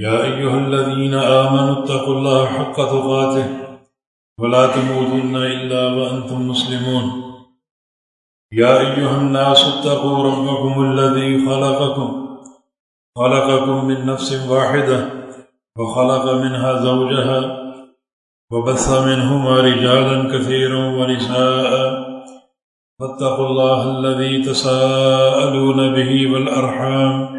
يا أيها الذين آمنوا اتقوا الله حق تقاته ولا تموتن إلا وأنتم مسلمون. يا أيها الناس اتقوا ربكم الذي خلقكم. خلقكم من نفس واحدة وخلق منها زوجها وبث منهما رجالا كثيرا ونساء. فاتقوا الله الذي تساءلون به والأرحام.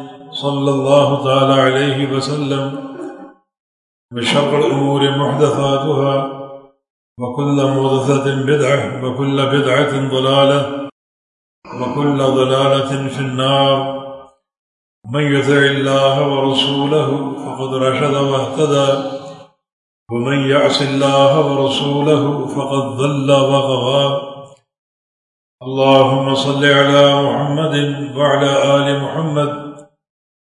صلى الله تعالى عليه وسلم بشر الأمور محدثاتها وكل مغدثة بدعة وكل بدعة ضلالة وكل ضلالة في النار من يتع الله ورسوله فقد رشد واهتدى ومن يعص الله ورسوله فقد ظل وغضى اللهم صل على محمد وعلى آل محمد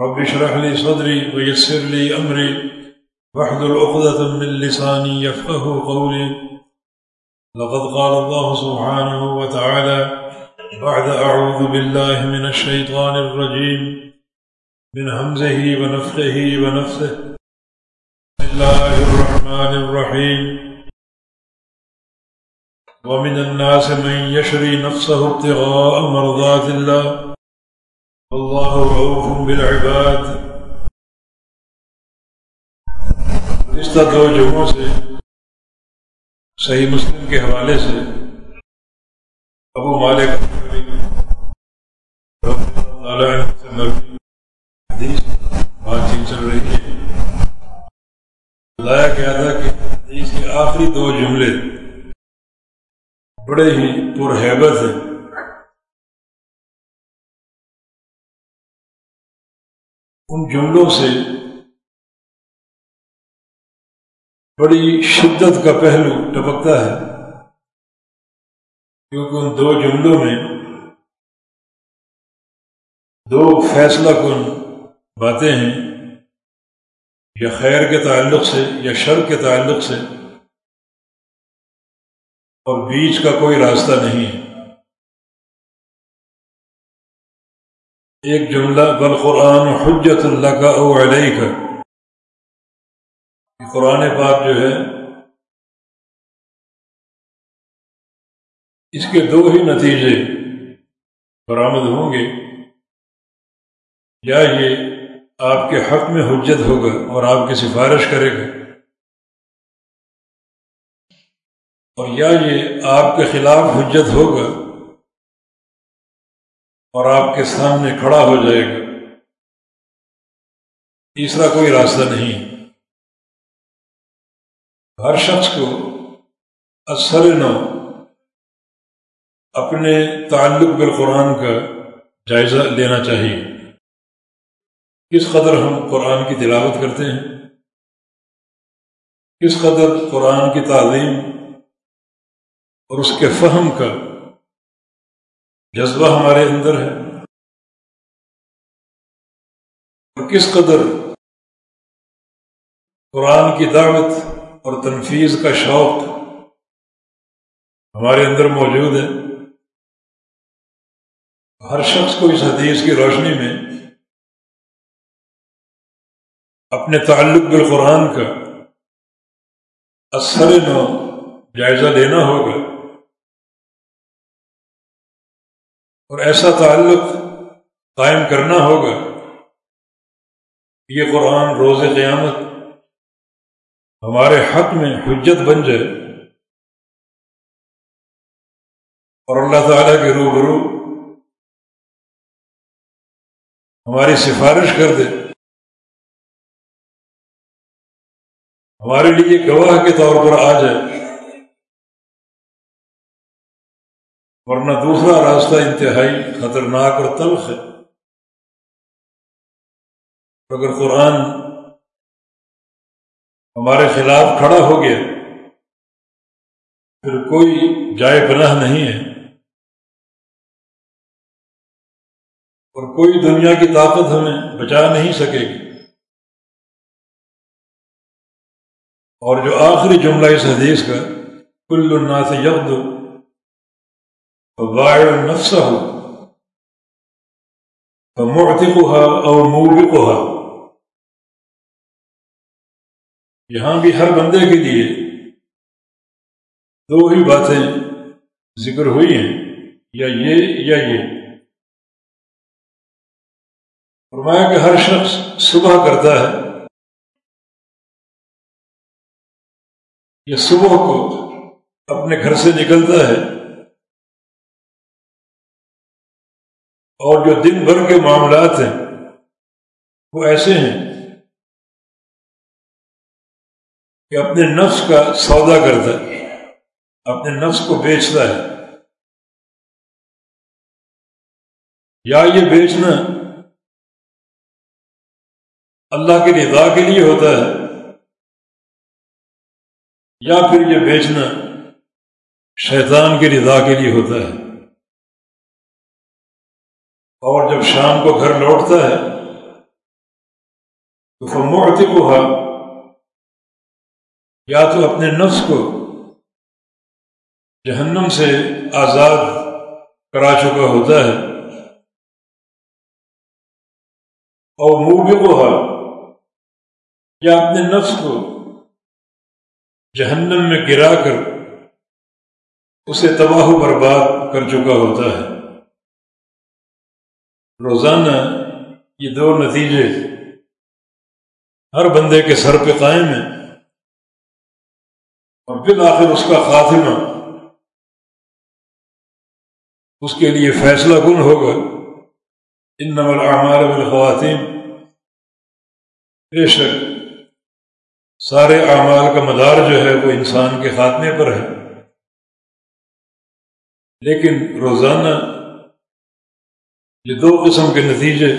رب اشرح لي صدري ويسر لي أمري. واحذر عقدة من لساني يفقه قولي. لقد قال الله سبحانه وتعالى بعد أعوذ بالله من الشيطان الرجيم. من همزه ونفخه ونفسه. بسم الله الرحمن الرحيم. ومن الناس من يشري نفسه ابتغاء مرضات الله. اللہ رعوف بالعباد. گزشتہ دو جمعوں سے، صحیح مسلم کے حوالے سے، ابو مالک حدیث بات چیت چل رہی ہے۔ بتایا گیا تھا کہ حدیث کے آخری دو جملے بڑے ہی پرہیبت ہیں۔ ان جملوں سے بڑی شدت کا پہلو ٹپکتا ہے، کیونکہ ان دو جملوں میں دو فیصلہ کن باتیں ہیں، یا خیر کے تعلق سے یا شر کے تعلق سے، اور بیچ کا کوئی راستہ نہیں ہے۔ ایک جملہ، بل قرآن حجت اللہ کا او علیہ کا قرآن پاک جو ہے، اس کے دو ہی نتیجے برآمد ہوں گے۔ یا یہ آپ کے حق میں حجت ہوگا اور آپ کی سفارش کرے گا۔ اور یا یہ آپ کے خلاف حجت ہوگا اور آپ کے سامنے کھڑا ہو جائے گا۔ تیسرا کوئی راستہ نہیں۔ ہر شخص کو اثر نو اپنے تعلق بالقرآن کا جائزہ لینا چاہیے۔ کس قدر ہم قرآن کی تلاوت کرتے ہیں؟ کس قدر قرآن کی تعلیم اور اس کے فہم کا جذبہ ہمارے اندر ہے۔ اور کس قدر قرآن کی دعوت اور تنفیذ کا شوق ہمارے اندر موجود ہے۔ ہر شخص کو اس حدیث کی روشنی میں اپنے تعلق بالقرآن کا اثر نو جائزہ لینا ہوگا۔ اور ایسا تعلق قائم کرنا ہوگا یہ قرآن روز قیامت ہمارے حق میں حجت بن جائے اور اللہ تعالیٰ کے روبرو ہماری سفارش کر دے۔ ہمارے لیے گواہ کے طور پر آ جائے۔ ورنہ دوسرا راستہ انتہائی خطرناک اور تلخ ہے۔ اگر قرآن ہمارے خلاف کھڑا ہو گیا، پھر کوئی جائے پناہ نہیں ہے۔ اور کوئی دنیا کی طاقت ہمیں بچا نہیں سکے گی۔ اور جو آخری جملہ اس حدیث کا، کل الناس یغد فبائع النفس ہو فمعتقها او موبقها. یہاں بھی ہر بندے کے لیے دو ہی باتیں ذکر ہوئی ہیں، یا یہ یا یہ۔ فرمایا کہ ہر شخص صبح کرتا ہے، یا صبح کو اپنے گھر سے نکلتا ہے اور جو دن بھر کے معاملات ہیں، وہ ایسے ہیں کہ اپنے نفس کا سودا کرتا ہے، اپنے نفس کو بیچتا ہے۔ یا یہ بیچنا اللہ کی رضا کے لیے ہوتا ہے، یا پھر یہ بیچنا شیطان کی رضا کے لیے ہوتا ہے۔ اور جب شام کو گھر لوٹتا ہے، تو فموڑتی کو یا تو اپنے نفس کو جہنم سے آزاد کرا چکا ہوتا ہے۔ اور منہ بھی وہ یا اپنے نفس کو جہنم میں گرا کر، اسے تباہ و برباد کر چکا ہوتا ہے۔ روزانہ یہ دو نتیجے ہر بندے کے سر پہ قائم ہیں اور پھر آخر اس کا خاتمہ اس کے لیے فیصلہ کن ہوگا؟ ان نمل اعمال میں خواتین بے شک سارے اعمال کا مدار جو ہے وہ انسان کے خاتمے پر ہے۔ لیکن روزانہ یہ دو قسم کے نتیجے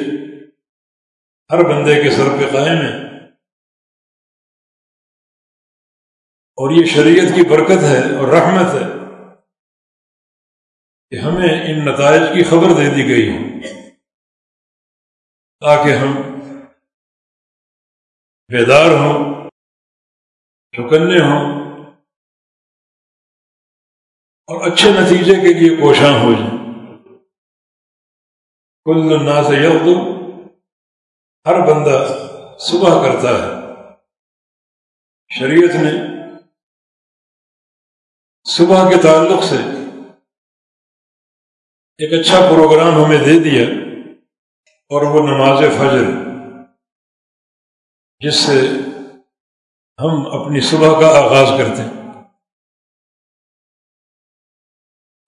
ہر بندے کے سر پہ قائم ہیں۔ اور یہ شریعت کی برکت ہے اور رحمت ہے کہ ہمیں ان نتائج کی خبر دے دی گئی ہے تاکہ ہم بیدار ہوں، چکنے ہوں اور اچھے نتیجے کے لیے کوشاں ہو جائیں۔ کل الناس یغدو. ہر بندہ صبح کرتا ہے۔ شریعت نے صبح کے تعلق سے ایک اچھا پروگرام ہمیں دے دیا اور وہ نماز فجر، جس سے ہم اپنی صبح کا آغاز کرتے ہیں۔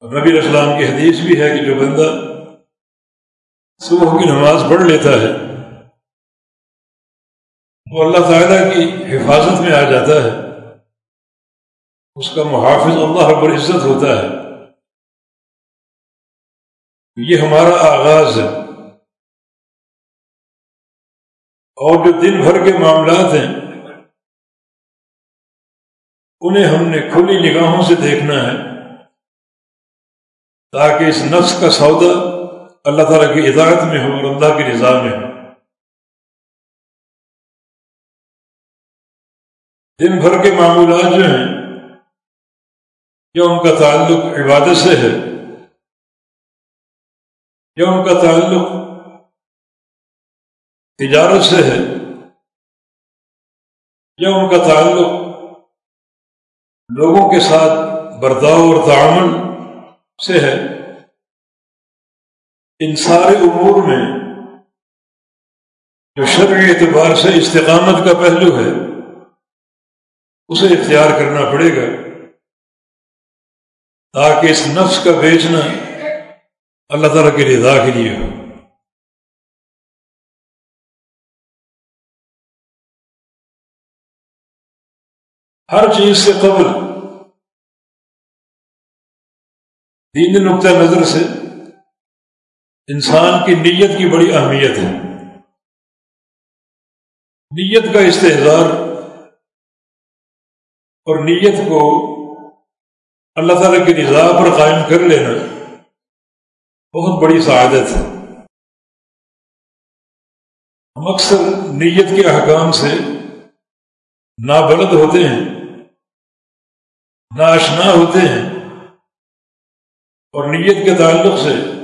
نبی اسلام کی حدیث بھی ہے کہ جو بندہ صبح کی نماز پڑھ لیتا ہے وہ اللہ تعالیٰ کی حفاظت میں آ جاتا ہے۔ اس کا محافظ اللہ رب العزت ہوتا ہے۔ یہ ہمارا آغاز ہے۔ اور جو دن بھر کے معاملات ہیں، انہیں ہم نے کھلی نگاہوں سے دیکھنا ہے تاکہ اس نفس کا سودا اللہ تعالیٰ کی ہدایت میں ہو اور اللہ کی رضا میں ہو دن بھر کے معمولات جو ہیں، یا ان کا تعلق عبادت سے ہے، یا ان کا تعلق تجارت سے ہے، یا ان کا تعلق لوگوں کے ساتھ برتاؤ اور تعامل سے ہے۔ ان سارے امور میں جو شرعی اعتبار سے استقامت کا پہلو ہے، اسے اختیار کرنا پڑے گا۔ تاکہ اس نفس کا بیچنا اللہ تعالیٰ کے رضا کے لیے ہو۔ ہر چیز سے قبل دین نقطۂ نظر سے انسان کی نیت کی بڑی اہمیت ہے۔ نیت کا استحصار اور نیت کو اللہ تعالیٰ کی رضا پر قائم کر لینا بہت بڑی سعادت ہے۔ ہم اکثر نیت کے احکام سے نابلد ہوتے ہیں ناشنا ہوتے ہیں اور نیت کے تعلق سے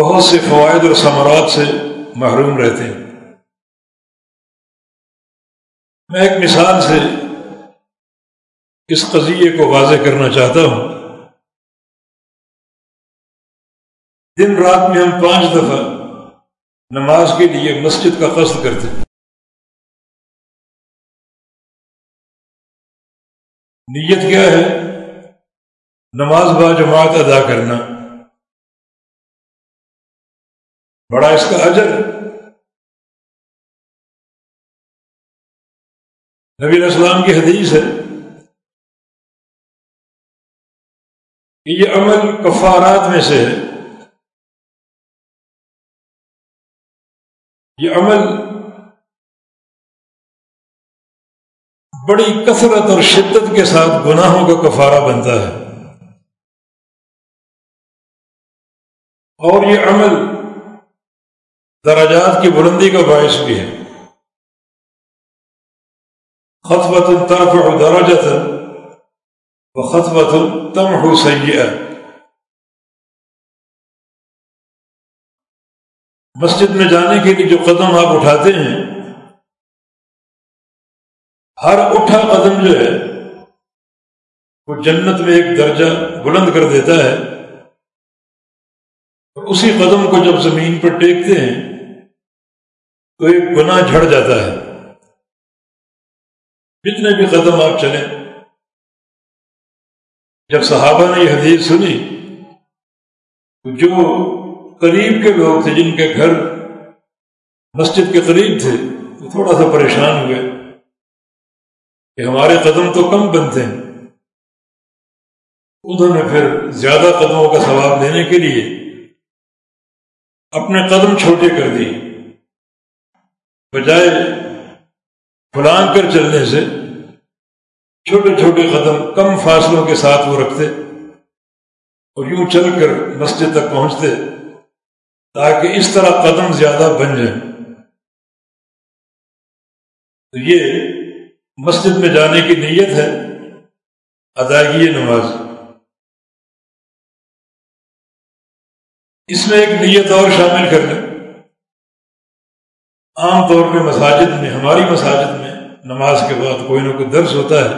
بہت سے فوائد اور ثمرات سے محروم رہتے ہیں۔ میں ایک مثال سے اس قضیے کو واضح کرنا چاہتا ہوں۔ دن رات میں ہم پانچ دفعہ نماز کے لیے مسجد کا قصد کرتے ہیں۔ نیت کیا ہے؟ نماز با جماعت ادا کرنا۔ بڑا اس کا اجر نبی علیہ السلام کی حدیث ہے کہ یہ عمل کفارات میں سے ہے۔ یہ عمل بڑی کثرت اور شدت کے ساتھ گناہوں کا کفارہ بنتا ہے۔ اور یہ عمل دراجات کی بلندی کا باعث بھی ہے۔ خطبت ترفع درجت و خطبت تمحو سیئہ۔ مسجد میں جانے کے لیے جو قدم آپ اٹھاتے ہیں، ہر اٹھا قدم جو ہے، وہ جنت میں ایک درجہ بلند کر دیتا ہے۔ اور اسی قدم کو جب زمین پر ٹیکتے ہیں تو ایک گناہ جھڑ جاتا ہے۔ جتنے بھی قدم آپ چلیں۔ جب صحابہ نے یہ حدیث سنی، تو جو قریب کے لوگ تھے، جن کے گھر مسجد کے قریب تھے، وہ تھوڑا سا پریشان ہوئے کہ ہمارے قدم تو کم بنتے ہیں۔ انہوں نے پھر زیادہ قدموں کا ثواب لینے کے لیے اپنے قدم چھوٹے کر دیے۔ بجائے پھلانگ کر چلنے سے، چھوٹے چھوٹے قدم کم فاصلوں کے ساتھ وہ رکھتے اور یوں چل کر مسجد تک پہنچتے تاکہ اس طرح قدم زیادہ بن جائیں۔ تو یہ مسجد میں جانے کی نیت ہے ادائیگی نماز۔ اس میں ایک نیت اور شامل کر لیں عام طور پہ مساجد میں، ہماری مساجد میں نماز کے بعد کوئی نہ کوئی درس ہوتا ہے۔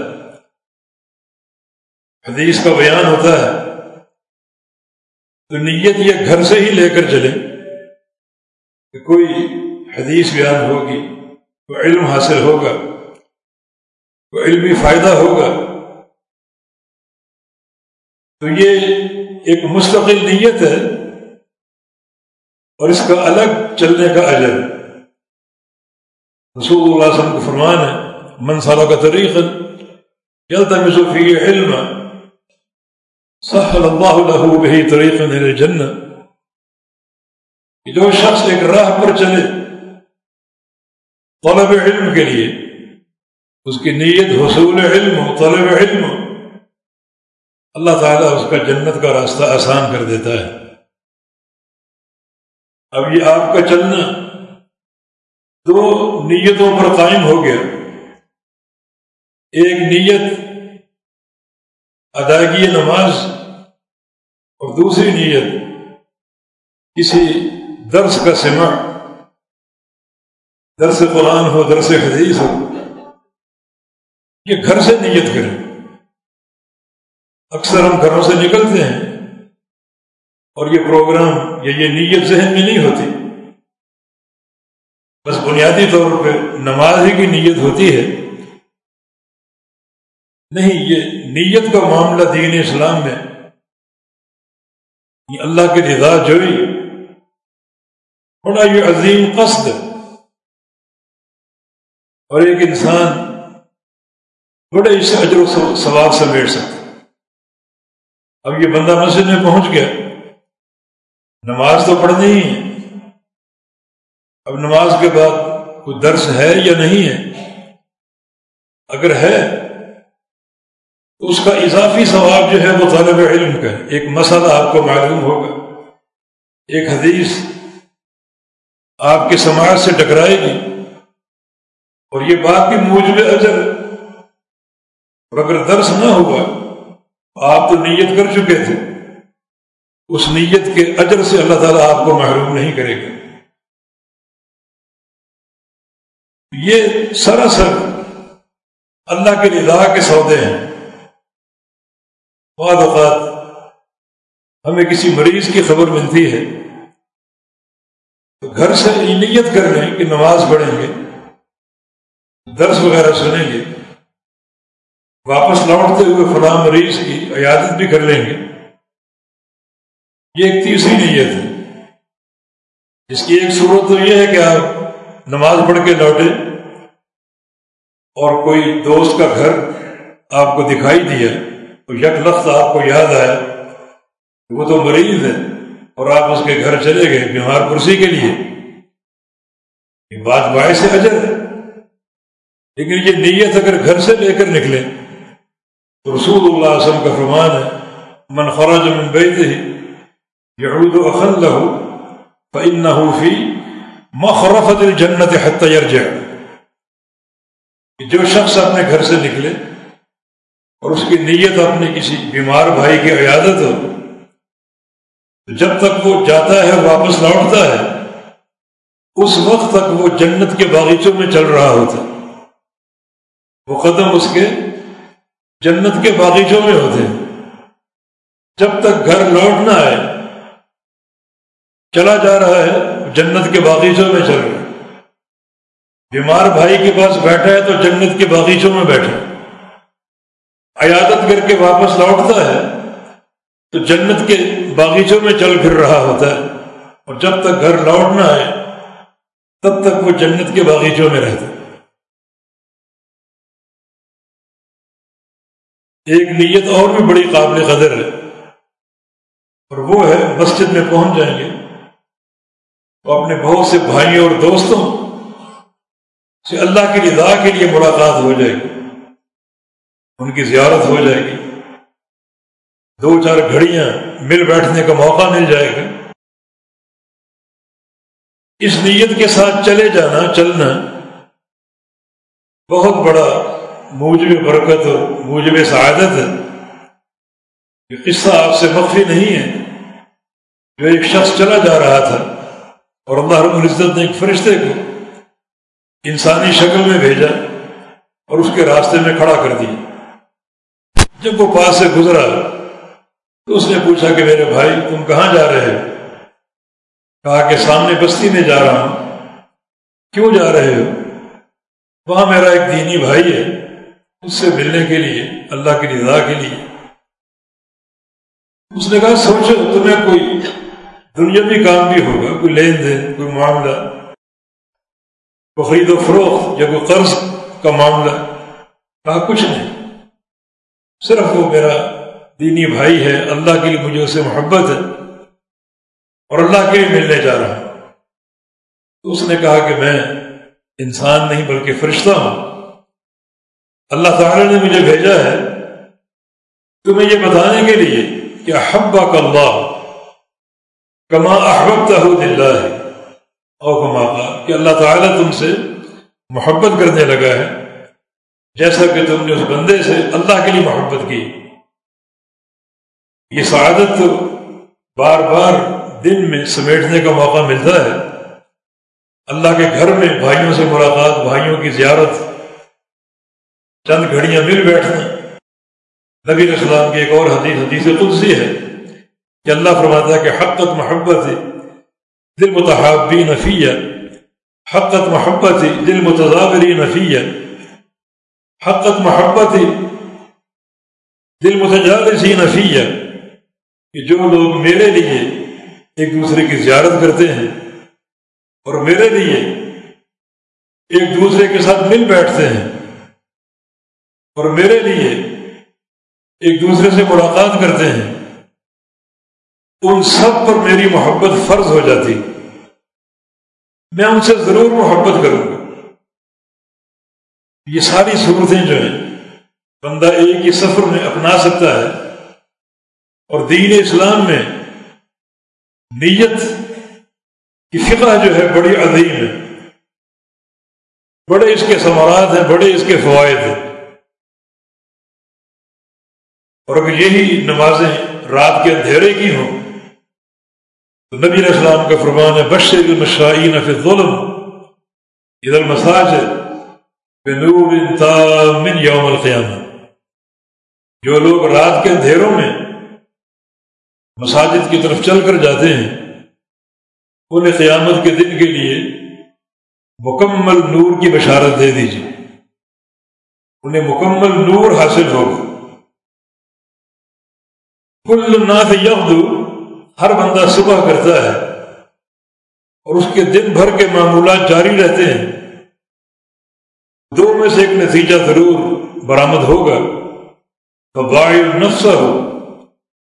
حدیث کا بیان ہوتا ہے۔ تو نیت یہ گھر سے ہی لے کر چلے کہ کوئی حدیث بیان ہوگی، کوئی علم حاصل ہوگا، کوئی علمی فائدہ ہوگا۔ تو یہ ایک مستقل نیت ہے اور اس کا الگ چلنے کا اجر۔ رسول اللہ علیہ وسلم کو فرمان ہے من صالح کا طریق يلتمس فيه علما سهل الله له به طريقا الى الجنه جو شخص ایک راہ پر چلے طلب علم کے لیے اس کی نیت حصول علم ہو طلب علم اللہ تعالیٰ اس کا جنت کا راستہ آسان کر دیتا ہے اب یہ آپ کا چلنا دو نیتوں پر قائم ہو گیا۔ ایک نیت ادائیگی نماز اور دوسری نیت کسی درس کا سمع درس قرآن ہو، درس حدیث ہو۔ یہ گھر سے نیت کریں۔ اکثر ہم گھروں سے نکلتے ہیں اور یہ پروگرام یا یہ نیت ذہن میں نہیں ہوتی۔ بس بنیادی طور پہ نماز ہی کی نیت ہوتی ہے۔ نہیں، یہ نیت کا معاملہ دین اسلام میں۔ اللہ کی رضا جوئی۔ بڑا یہ عظیم قصد۔ اور ایک انسان بڑے اس اجر و ثواب سے بیٹھ سکتا اب یہ بندہ مسجد میں پہنچ گیا۔ نماز تو پڑھنی ہی ہے۔ اب نماز کے بعد کوئی درس ہے یا نہیں ہے؟ اگر ہے، تو اس کا اضافی ثواب جو ہے وہ طالب علم کا ہے۔ ایک مسئلہ آپ کو معلوم ہوگا۔ ایک حدیث آپ کے سماج سے ٹکرائے گی۔ اور یہ بات بھی موجب اجر۔ اور اگر درس نہ ہوا، آپ تو نیت کر چکے تھے۔ اس نیت کے اجر سے اللہ تعالیٰ آپ کو محروم نہیں کرے گا۔ یہ سراسر اللہ کے رضا کے سودے ہیں۔ بعض اوقات ہمیں کسی مریض کی خبر ملتی ہے تو گھر سے نیت کر لیں کہ نماز پڑھیں گے، درس وغیرہ سنیں گے، واپس لوٹتے ہوئے فلاں مریض کی عیادت بھی کر لیں گے۔ یہ ایک تیسری نیت ہے۔ جس کی ایک صورت تو یہ ہے کہ آپ نماز پڑھ کے لوٹے اور کوئی دوست کا گھر آپ کو دکھائی دیا تو یک لفظ آپ کو یاد آیا وہ تو مریض ہے اور آپ اس کے گھر چلے گئے بیمار کرسی کے لیے۔ یہ بات باعث سے اجر ہے۔ لیکن یہ نیت اگر گھر سے لے کر نکلے تو رسول اللہ علیہ وسلم کا فرمان ہے، من خراج من بیتے ہی یعود اخن لہو فی مخرفت الجنت حتی یرجع۔ کہ جو شخص اپنے گھر سے نکلے اور اس کی نیت اپنے کسی بیمار بھائی کی عیادت ہو جب تک وہ جاتا ہے، واپس لوٹتا ہے، اس وقت تک وہ جنت کے باغیچوں میں چل رہا ہوتا وہ قدم اس کے جنت کے باغیچوں میں ہوتے جب تک گھر لوٹ نہ آئے چلا جا رہا ہے جنت کے باغیچوں میں چل رہا ہے۔ بیمار بھائی کے پاس بیٹھا ہے تو جنت کے باغیچوں میں بیٹھا عیادت کر کے واپس لوٹتا ہے تو جنت کے باغیچوں میں چل پھر رہا ہوتا ہے۔ اور جب تک گھر لوٹ نہ آئے تب تک وہ جنت کے باغیچوں میں رہتا ہے۔ ایک نیت اور بھی بڑی قابل قدر ہے۔ اور وہ ہے مسجد میں پہنچ جائیں گے۔ تو اپنے بہت سے بھائیوں اور دوستوں سے اللہ کی رضا کے لیے ملاقات ہو جائے گی۔ ان کی زیارت ہو جائے گی۔ دو چار گھڑیاں مل بیٹھنے کا موقع مل جائے گا۔ اس نیت کے ساتھ چلے جانا، چلنا بہت بڑا موجب برکت اور موجب سعادت ہے۔ یہ قصہ آپ سے مخفی نہیں ہے۔ جو ایک شخص چلا جا رہا تھا اور اللہ رب العزت نے ایک فرشتے کو انسانی شکل میں بھیجا اور اس کے راستے میں کھڑا کر دیا۔ جب وہ پاس سے گزرا تو اس نے پوچھا کہ میرے بھائی، تم کہاں جا رہے ہو؟ کہا کہ سامنے بستی میں جا رہا ہوں۔ کیوں جا رہے ہو؟ وہاں میرا ایک دینی بھائی ہے۔ اس سے ملنے کے لیے، اللہ کی رضا کے لیے۔ اس نے کہا، سوچو، تمہیں کوئی دنیاوی کام بھی ہوگا، کوئی لین دین، کوئی معاملہ؟ کوئی خرید و فروخت یا کوئی قرض کا معاملہ کہا کچھ نہیں صرف وہ میرا دینی بھائی ہے اللہ کے لیے مجھے اسے محبت ہے اور اللہ کے لیے ملنے جا رہا ہوں تو اس نے کہا کہ میں انسان نہیں بلکہ فرشتہ ہوں اللہ تعالی نے مجھے بھیجا ہے تمہیں یہ بتانے کے لیے کہ حبا کا اللہ کما احبتا ہو دل ہے او کما کہ اللہ تعالیٰ تم سے محبت کرنے لگا ہے۔ جیسا کہ تم نے اس بندے سے اللہ کے لیے محبت کی۔ یہ سعادت تو بار بار دن میں سمیٹنے کا موقع ملتا ہے۔ اللہ کے گھر میں بھائیوں سے ملاقات، بھائیوں کی زیارت، چند گھڑیاں مل بیٹھنا۔ نبی السلام کی ایک اور حدیث حدیث قدسی ہے کہ اللہ فرماتا ہے کہ حقت محبت دل متحابی نفیہ حقت محبت دل متضابری نفیہ حقت محبت دل متجالسی نفیہ کہ جو لوگ میرے لیے ایک دوسرے کی زیارت کرتے ہیں اور میرے لیے ایک دوسرے کے ساتھ مل بیٹھتے ہیں اور میرے لیے ایک دوسرے سے ملاقات کرتے ہیں ان سب پر میری محبت فرض ہو جاتی۔ میں ان سے ضرور محبت کروں گا۔ یہ ساری صورتیں جو ہیں، بندہ ایک ہی سفر میں اپنا سکتا ہے۔ اور دین اسلام میں نیت کی فقہ جو ہے، بڑی عظیم ہے۔ بڑے اس کے ثمرات ہیں، بڑے اس کے فوائد ہیں۔ اور اگر یہی نمازیں رات کے اندھیرے کی ہوں۔ تو نبی علیہ السلام کا فرمان ہے، بشر المشائین فی الظلم. ادھر المساجد بنور من یوم القیامہ۔ جو لوگ رات کے اندھیروں میں مساجد کی طرف چل کر جاتے ہیں، انہیں قیامت کے دن کے لیے مکمل نور کی بشارت دے دیجیے انہیں مکمل نور حاصل ہوگا۔ کل نات یغدو ہر بندہ صبح کرتا ہے اور اس کے دن بھر کے معمولات جاری رہتے ہیں۔ دو میں سے ایک نتیجہ ضرور برآمد ہوگا۔ تو باعث نفس ہو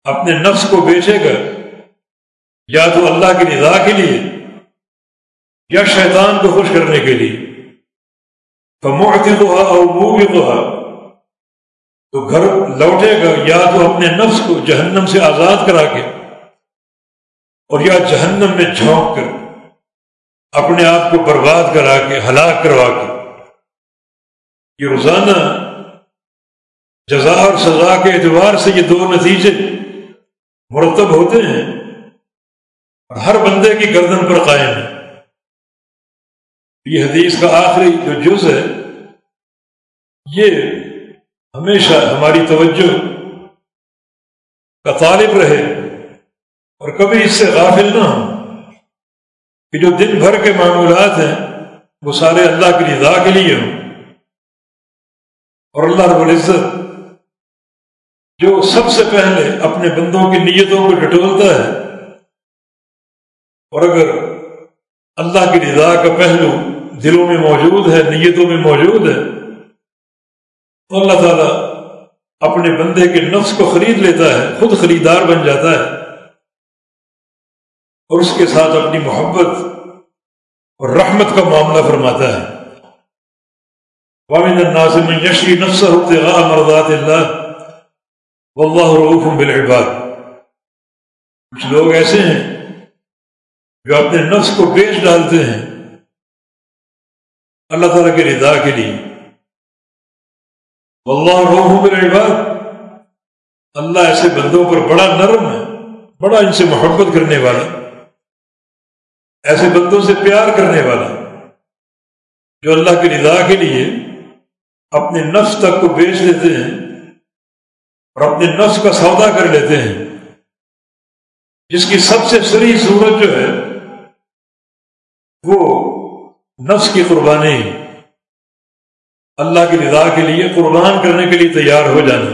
اپنے نفس کو بیچے گا۔ یا تو اللہ کی رضا کے لیے یا شیطان کو خوش کرنے کے لیے۔ تو موقع تو اور منہ بھی تو تو گھر لوٹے گا یا تو اپنے نفس کو جہنم سے آزاد کرا کے۔ اور یا جہنم میں جھونک کر اپنے آپ کو برباد کرا کے ہلاک کروا کے یہ روزانہ جزا اور سزا کے اعتبار سے یہ دو نتیجے مرتب ہوتے ہیں اور ہر بندے کی گردن پر قائم ہے یہ حدیث کا آخری جو جز ہے، یہ ہمیشہ ہماری توجہ کا طالب رہے۔ اور کبھی اس سے غافل نہ ہو کہ جو دن بھر کے معمولات ہیں، وہ سارے اللہ کی رضا کے لیے ہوں۔ اور اللہ رب العزت جو سب سے پہلے اپنے بندوں کی نیتوں کو ڈٹولتا ہے، اور اگر اللہ کی رضا کا پہلو دلوں میں موجود ہے، نیتوں میں موجود ہے، تو اللہ تعالیٰ اپنے بندے کے نفس کو خرید لیتا ہے، خود خریدار بن جاتا ہے۔ اور اس کے ساتھ اپنی محبت اور رحمت کا معاملہ فرماتا ہے۔ الناس یشری نفس ہوتے مرضات اللہ واللہ رعوف بالعباد۔ کچھ لوگ ایسے ہیں جو اپنے نفس کو بیچ ڈالتے ہیں اللہ تعالیٰ کے ردا کے لیے۔ اللہ روح بالعباد۔ اللہ ایسے بندوں پر بڑا نرم ہے، بڑا ان سے محبت کرنے والا۔ ایسے بندوں سے پیار کرنے والا جو اللہ کی رضا کے لیے اپنے نفس تک کو بیچ دیتے ہیں اور اپنے نفس کا سودا کر لیتے ہیں، جس کی سب سے سری صورت جو ہے، وہ نفس کی قربانی، اللہ کی رضا کے لیے، قربان کرنے کے لیے تیار ہو جانا۔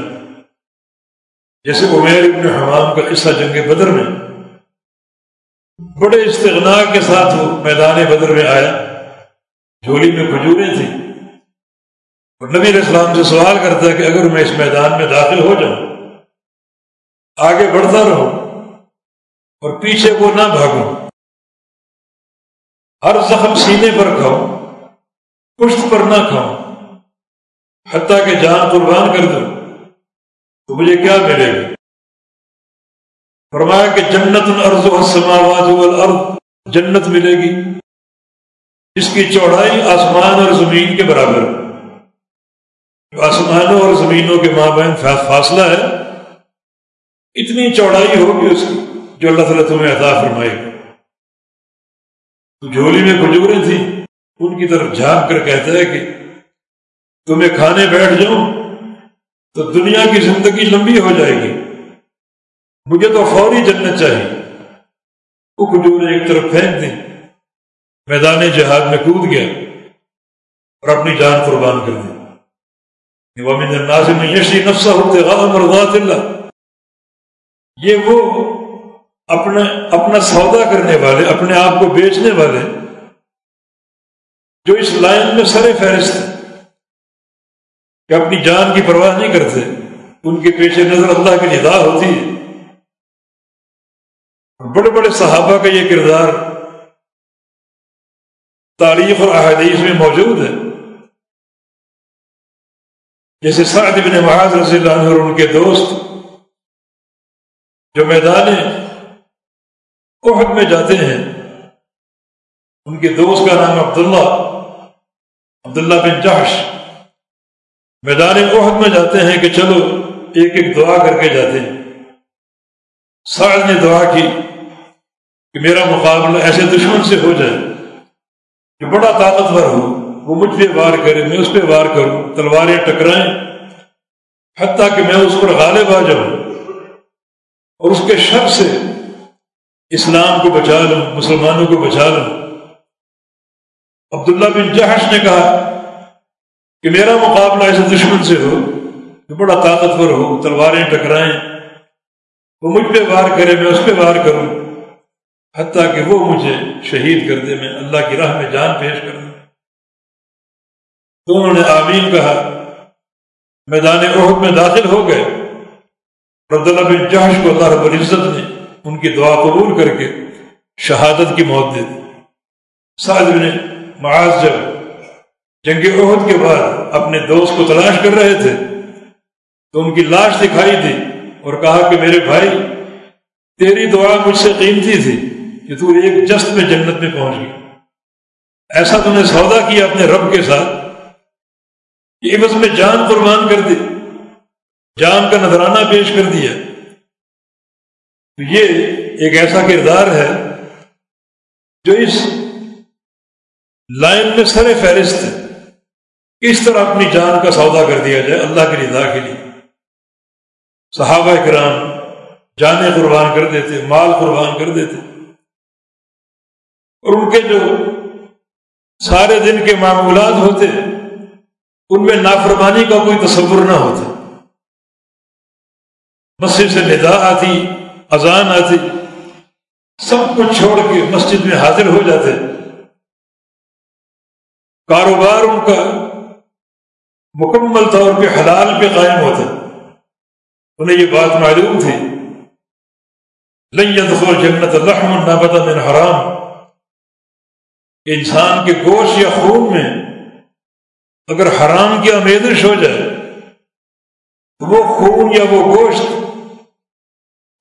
جیسے عمیر ابن حمام کا قصہ جنگ بدر میں بڑے استغنا کے ساتھ وہ میدان بدر میں آیا۔ جھولی میں کھجوریں تھیں۔ اور نبی علیہ السلام سے سوال کرتا ہے کہ اگر میں اس میدان میں داخل ہو جاؤں، آگے بڑھتا رہوں اور پیچھے کو نہ بھاگوں، ہر زخم سینے پر کھاؤں، پشت پر نہ کھاؤں، حتیٰ کہ جان قربان کر دوں تو مجھے کیا ملے گا؟ فرمایا کہ جنت الارض والسماوات والارض جنت ملے گی۔ اس کی چوڑائی آسمان اور زمین کے برابر۔ جو آسمانوں اور زمینوں کے مابین فاصلہ ہے، اتنی چوڑائی ہوگی اس کی جو اللہ تعالیٰ تمہیں عطا فرمائے۔ گا جھولی میں کھجوریں تھیں، ان کی طرف جھانک کر کہتا ہے کہ تمہیں کھانے بیٹھ جاؤں تو دنیا کی زندگی لمبی ہو جائے گی۔ مجھے تو فوری جنت چاہیے۔ وہ کھجوریں ایک طرف پھینک دیں۔ میدان جہاد میں کود گیا اور اپنی جان قربان کر دی۔ یشی نفسہ ہوتے اللہ۔ یہ وہ اپنے اپنا سودا کرنے والے، اپنے آپ کو بیچنے والے جو اس لائن میں سرے فہرست ہیں۔ کہ اپنی جان کی پرواہ نہیں کرتے، ان کے پیش نظر اللہ کی ندا ہوتی ہے۔ بڑے بڑے صحابہ کا یہ کردار تاریخ اور احادیث میں موجود ہے۔ جیسے سعد بن معاذ رضی اللہ عنہ اور ان کے دوست جو میدان احد میں جاتے ہیں، ان کے دوست کا نام عبداللہ عبداللہ بن جہش میدان احد میں جاتے ہیں کہ چلو ایک ایک دعا کر کے جاتے ہیں۔ سعد نے دعا کی کہ میرا مقابلہ ایسے دشمن سے ہو جائے کہ بڑا طاقتور ہو وہ مجھ پہ وار کرے، میں اس پہ وار کروں۔ تلواریں ٹکرائیں، حتیٰ کہ میں اس پر غالب آ جاؤں اور اس کے شر سے اسلام کو بچا لوں، مسلمانوں کو بچا لوں۔ عبداللہ بن جہش نے کہا کہ میرا مقابلہ ایسے دشمن سے ہو جو بڑا طاقتور ہو تلواریں ٹکرائیں۔ وہ مجھ پہ وار کرے، میں اس پہ وار کروں۔ حتیٰ کہ وہ مجھے شہید کر دے، میں اللہ کی راہ میں جان پیش کر دوں تو انہوں نے آمین کہا، میدان عہد میں داخل ہو گئے۔ عبداللہ بن جہش کو اللہ رب العزت نے ان کی دعا قبول کر کے شہادت کی موت دے دی۔ سعد بن معاذ جب جنگ عہد کے بعد اپنے دوست کو تلاش کر رہے تھے، تو ان کی لاش دکھائی دی۔ اور کہا کہ میرے بھائی، تیری دعا مجھ سے قیمتی تھی کہ تو ایک جست میں جنت میں پہنچ گئی۔ ایسا تم نے سودا کیا اپنے رب کے ساتھ کہ عوض میں جان قربان کر دی، جان کا نذرانہ پیش کر دیا۔ تو یہ ایک ایسا کردار ہے جو اس لائن میں سر فہرست ہے کس طرح اپنی جان کا سودا کر دیا جائے، اللہ کے رضا کے لیے۔ صحابہ کرام جانیں قربان کر دیتے، مال قربان کر دیتے۔ اور ان کے جو سارے دن کے معمولات ہوتے، ان میں نافرمانی کا کوئی تصور نہ ہوتا۔ مسجد سے ندا آتی، اذان آتی، سب کچھ چھوڑ کے مسجد میں حاضر ہو جاتے۔ کاروبار ان کا مکمل طور پہ حلال پہ قائم ہوتا۔ انہیں یہ بات معلوم تھی۔ لن جنت لحم نبت من حرام۔ انسان کے گوشت یا خون میں اگر حرام کی آمیزش ہو جائے، تو وہ خون یا وہ گوشت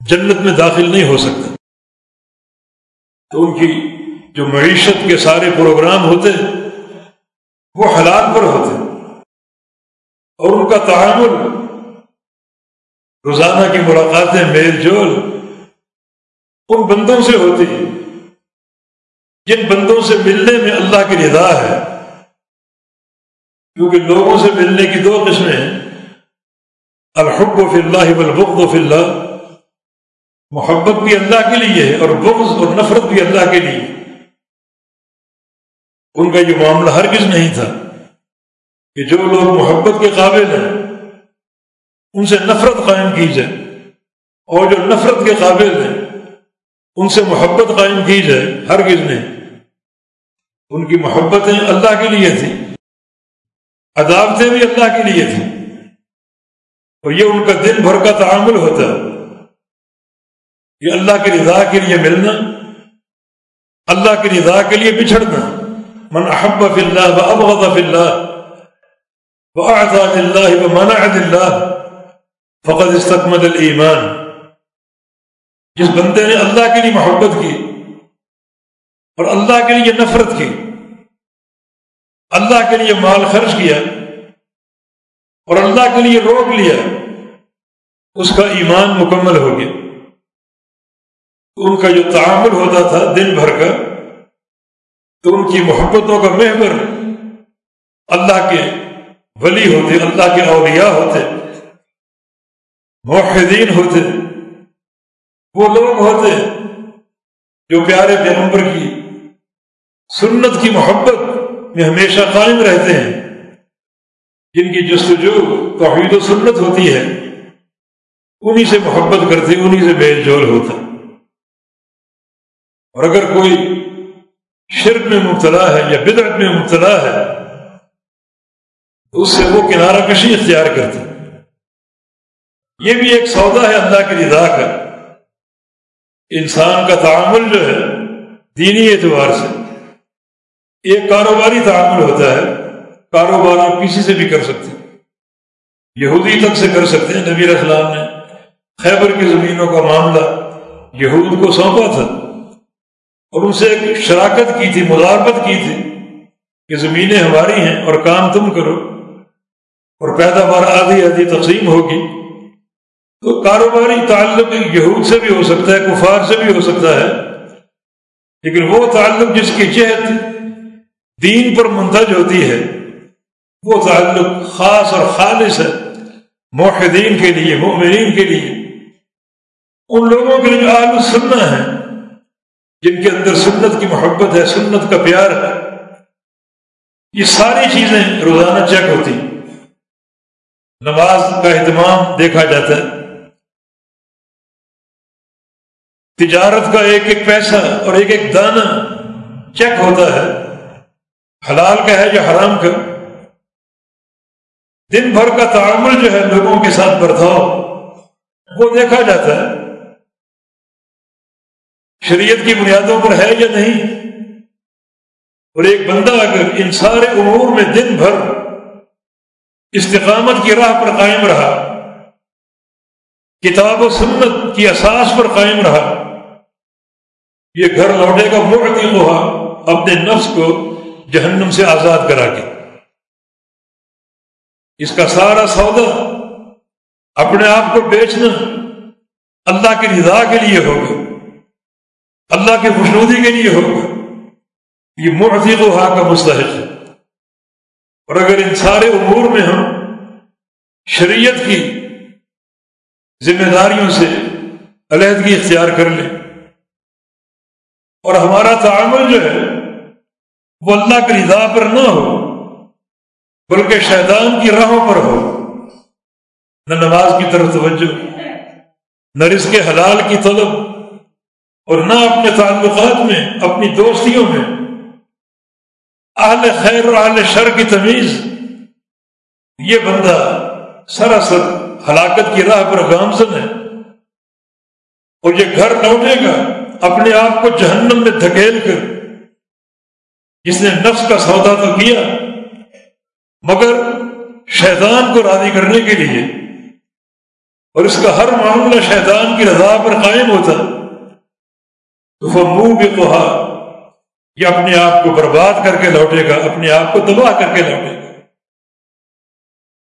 جنت میں داخل نہیں ہو سکتا۔ تو ان کی جو معیشت کے سارے پروگرام ہوتے، وہ حلال پر ہوتے۔ اور ان کا تعامل روزانہ کی ملاقاتیں، میل جول ان بندوں سے ہوتی جن بندوں سے ملنے میں اللہ کی رضا ہے، کیونکہ لوگوں سے ملنے کی دو قسمیں ہیں۔ الحب فی اللہ والبغض فی اللہ، محبت بھی اللہ کے لیے ہے اور بغض اور نفرت بھی اللہ کے لیے۔ ان کا یہ معاملہ ہرگز نہیں تھا کہ جو لوگ محبت کے قابل ہیں ان سے نفرت قائم کی جائے اور جو نفرت کے قابل ہیں ان سے محبت قائم کی جائے ہرگز نہیں ان کی محبتیں اللہ کے لیے تھیں عدالتیں بھی اللہ کے لیے تھیں اور یہ ان کا دن بھر کا تعامل ہوتا یہ اللہ کی رضا کے لیے ملنا اللہ کی رضا کے لیے بچھڑنا من احب فی اللہ و ابغض فی اللہ و اعطا اللہ و منع اللہ فقط استقمد الایمان جس بندے نے اللہ کے لیے محبت کی اور اللہ کے لیے نفرت کی، اللہ کے لیے مال خرچ کیا اور اللہ کے لیے روک لیا، اس کا ایمان مکمل ہو گیا۔ ان کا جو تعامل ہوتا تھا دن بھر کا، تو ان کی محبتوں کا محور اللہ کے ولی ہوتے، اللہ کے اولیاء ہوتے۔ موحدین ہوتے، وہ لوگ ہوتے جو پیارے پیغمبر کی سنت کی محبت میں ہمیشہ قائم رہتے ہیں۔ جن کی جستجو توحید و سنت ہوتی ہے، انہی سے محبت کرتے، انہی سے میل جول ہوتا۔ اور اگر کوئی شرک میں مبتلا ہے یا بدعت میں مبتلا ہے، تو اس سے وہ کنارہ کشی اختیار کرتے یہ بھی ایک سودا ہے اللہ کی رضا کا۔ انسان کا تعامل جو ہے، دینی اعتبار سے ایک کاروباری تعامل ہوتا ہے۔ کاروبار آپ کسی سے بھی کر سکتے ہیں۔ یہودی تک سے کر سکتے ہیں۔ نبی اسلام نے خیبر کی زمینوں کا معاملہ یہود کو سونپا تھا۔ اور ان سے ایک شراکت کی تھی مزاربت کی تھی کہ زمینیں ہماری ہیں اور کام تم کرو۔ اور پیداوار آدھی آدھی تقسیم ہوگی۔ تو کاروباری تعلق یہود سے بھی ہو سکتا ہے، کفار سے بھی ہو سکتا ہے، لیکن وہ تعلق جس کی جہت دین پر منتج ہوتی ہے، وہ تعلق خاص اور خالص ہے، موحدین کے لیے مومنین کے لیے۔ ان لوگوں کے لیے آل سننا ہے جن کے اندر سنت کی محبت ہے، سنت کا پیار ہے، یہ ساری چیزیں روزانہ چیک ہوتی۔ نماز کا اہتمام دیکھا جاتا ہے۔ تجارت کا ایک ایک پیسہ اور ایک ایک دانہ چیک ہوتا ہے، حلال کا ہے یا حرام کا؟ دن بھر کا تعامل جو ہے لوگوں کے ساتھ برتاؤ، وہ دیکھا جاتا ہے۔ شریعت کی بنیادوں پر ہے یا نہیں؟ اور ایک بندہ اگر ان سارے امور میں دن بھر استقامت کی راہ پر قائم رہا، کتاب و سنت کی اساس پر قائم رہا یہ گھر لوٹے گا مرتی ہوا اپنے نفس کو جہنم سے آزاد کرا کے۔ اس کا سارا سودا اپنے آپ کو بیچنا اللہ کی رضا کے لیے ہوگا، اللہ کی خوشنودی کے لیے ہوگا۔ یہ مرتی ہوا کا مستحق ہے۔ اور اگر ان سارے امور میں ہم شریعت کی ذمہ داریوں سے علیحدگی اختیار کر لیں اور ہمارا تعامل جو ہے وہ اللہ کی رضا پر نہ ہو، بلکہ شیطان کی راہوں پر ہو۔ نہ نماز کی طرف توجہ، نہ رزق حلال کی طلب، اور نہ اپنے تعلقات میں، اپنی دوستیوں میں۔ اہل خیر اور اہل شر کی تمیز، یہ بندہ سراسر ہلاکت کی راہ پر گامزن ہے۔ اور یہ گھر لوٹے گا۔ اپنے آپ کو جہنم میں دھکیل کر جس نے نفس کا سودا تو کیا، مگر شیطان کو راضی کرنے کے لیے اور اس کا ہر معاملہ شیطان کی رضا پر قائم ہوتا، تو وہ منہ بھی کہا یہ اپنے آپ کو برباد کر کے لوٹے گا، اپنے آپ کو تباہ کر کے لوٹے گا۔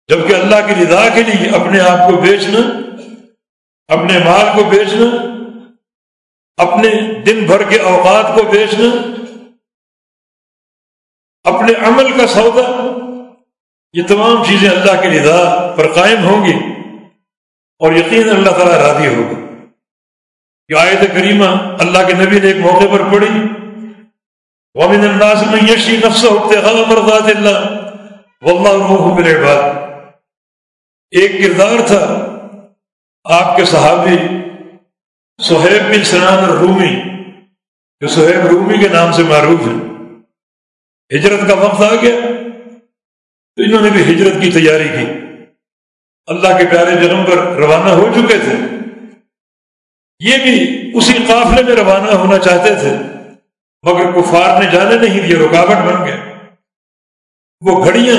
جبکہ اللہ کی رضا کے لیے اپنے آپ کو بیچنا، اپنے مال کو بیچنا اپنے دن بھر کے اوقات کو بیچنا، اپنے عمل کا سودا، یہ تمام چیزیں اللہ کی رضا پر قائم ہوں گی اور یقین اللہ تعالیٰ راضی ہوگا۔ یہ آیت کریمہ اللہ کے نبی نے ایک موقع پر پڑھی وامن الناس من یشی نفسه ابتغاء مرضات اللہ واللہ روح بالعباد۔ ایک کردار تھا آپ کے صحابی سہیب بن سنان الرومی، جو سہیب رومی کے نام سے معروف ہے ہجرت کا وقت آ گیا، تو انہوں نے بھی ہجرت کی تیاری کی۔ اللہ کے پیارے جنم پر روانہ ہو چکے تھے۔ یہ بھی اسی قافلے میں روانہ ہونا چاہتے تھے، مگر کفار نے جانے نہیں دیا، رکاوٹ بن گئے۔ وہ گھڑیاں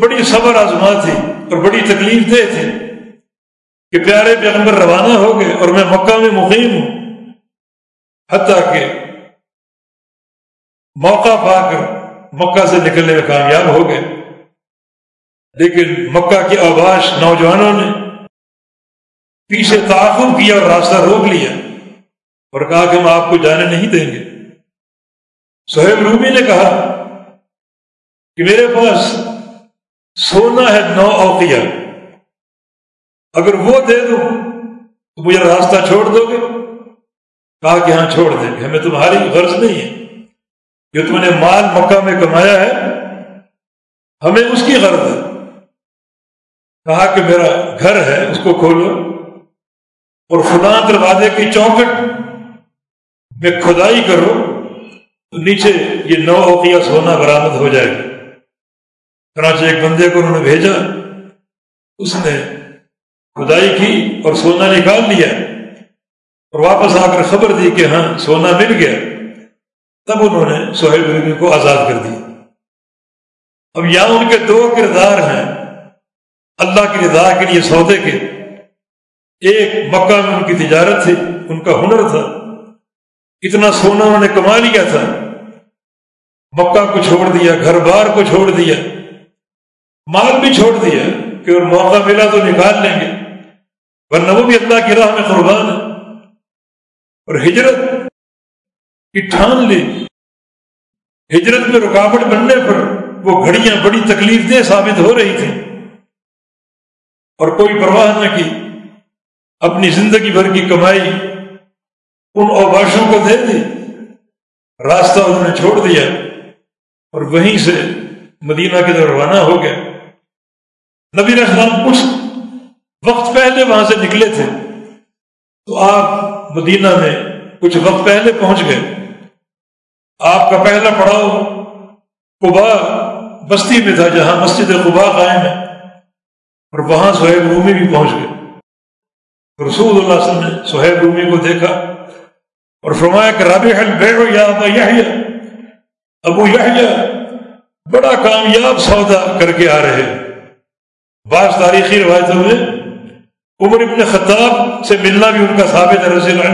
بڑی صبر آزما تھی اور بڑی تکلیف دہ تھی کہ پیارے پیغمبر روانہ ہو گئے اور میں مکہ میں مقیم ہوں۔ حتیٰ کہ موقع پا کر مکہ سے نکلنے میں کامیاب ہو گئے۔ لیکن مکہ کی آواز نوجوانوں نے پیچھے تعاقب کیا اور راستہ روک لیا اور کہا کہ ہم آپ کو جانے نہیں دیں گے۔ سہیب رومی نے کہا کہ میرے پاس سونا ہے نو اوقیہ۔ اگر وہ دے دوں تو مجھے راستہ چھوڑ دو گے؟ کہا کہ ہاں چھوڑ دیں گے۔ ہمیں تمہاری غرض نہیں ہے۔ جو تم نے مال مکہ میں کمایا ہے، ہمیں اس کی غرض ہے۔ کہا کہ میرا گھر ہے، اس کو کھولو۔ اور خدا دروازے کی چوکٹ میں کھدائی کرو تو نیچے یہ نو اوقیہ سونا برآمد ہو جائے گا۔ چنانچہ ایک بندے کو انہوں نے بھیجا، اس نے کھدائی کی اور سونا نکال لیا۔ اور واپس آ کر خبر دی کہ ہاں سونا مل گیا۔ تب انہوں نے سہیل بیوی کو آزاد کر دیا۔ اب یہاں ان کے دو کردار ہیں۔ اللہ کی رضا کے لیے سودے کے۔ ایک مکہ میں ان کی تجارت تھی، ان کا ہنر تھا۔ اتنا سونا انہوں نے کما لیا تھا۔ مکہ کو چھوڑ دیا، گھر بار کو چھوڑ دیا۔ مال بھی چھوڑ دیا کہ اور موقع ملا تو نکال لیں گے۔ ورنہ وہ بھی اللہ کی راہ میں قربان ہے۔ اور ہجرت کی ٹھان لی۔ ہجرت میں رکاوٹ بننے پر وہ گھڑیاں بڑی تکلیف دہ ثابت ہو رہی تھیں۔ اور کوئی پرواہ نہ کی۔ اپنی زندگی بھر کی کمائی ان اوباشوں کو دے دی۔ راستہ انہوں نے چھوڑ دیا۔ اور وہیں سے مدینہ کے طرف روانہ ہو گیا۔ نبی السلام کچھ وقت پہلے وہاں سے نکلے تھے۔ تو آپ مدینہ میں کچھ وقت پہلے پہنچ گئے۔ آپ کا پہلا پڑاؤ قبا بستی میں تھا، جہاں مسجد قبا قائم ہے۔ اور وہاں سہیب رومی بھی پہنچ گئے۔ رسول اللہ علیہ وسلم نے سہیب رومی کو دیکھا اور فرمایا کہ رابع یا ابا ابو یا بڑا کامیاب سودا کر کے آ رہے۔ بعض تاریخی روایتوں میں عمر ابن خطاب سے ملنا بھی ان کا ثابت ہے، رضی اللہ